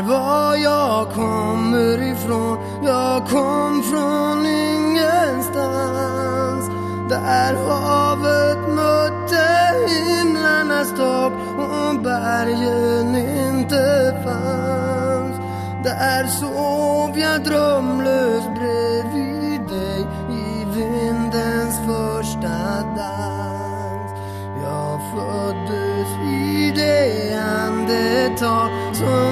mål. Jag kom från ingenstans. Där havet mötte himlarnas tak och bergen inte fanns. Där sov jag drömlös bredvid dig i vindens första dans. Jag föddes i det andetag som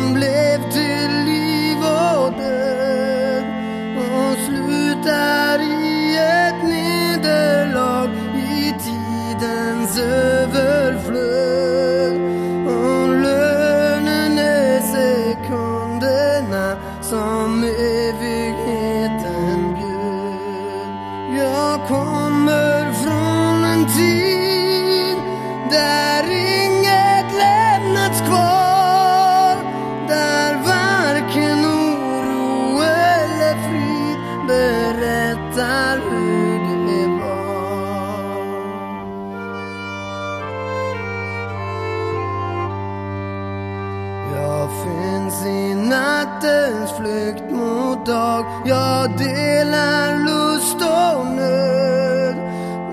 finns i nattens flykt mot dag. Jag delar lust och nöd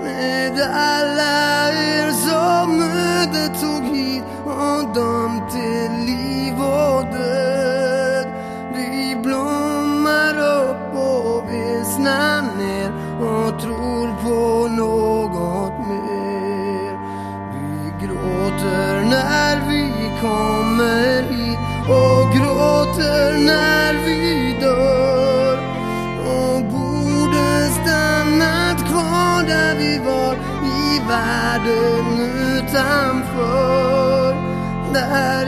Med alla er som ödet tog hit och dömt till liv och död. Vi blommar upp och vissnar ner och tror på något mer. Vi gråter när vi kommer när vi dör. Och borde stannat kvar där vi var i världen utanför. Där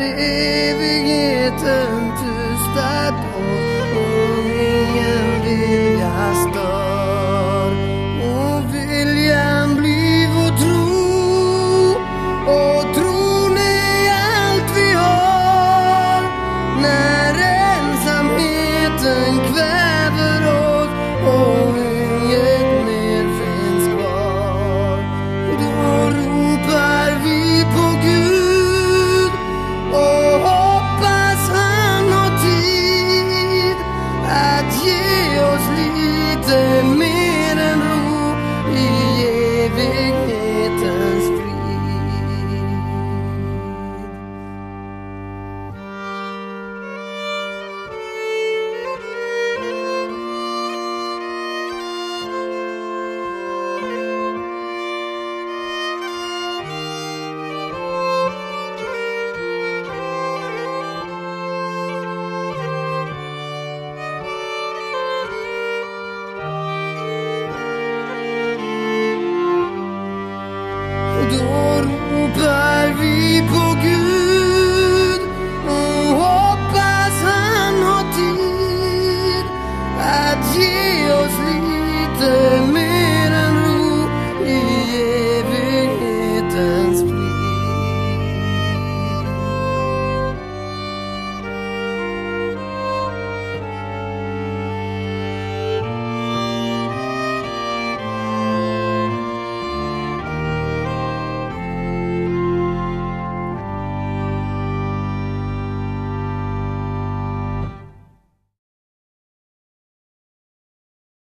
evigheten goodbye.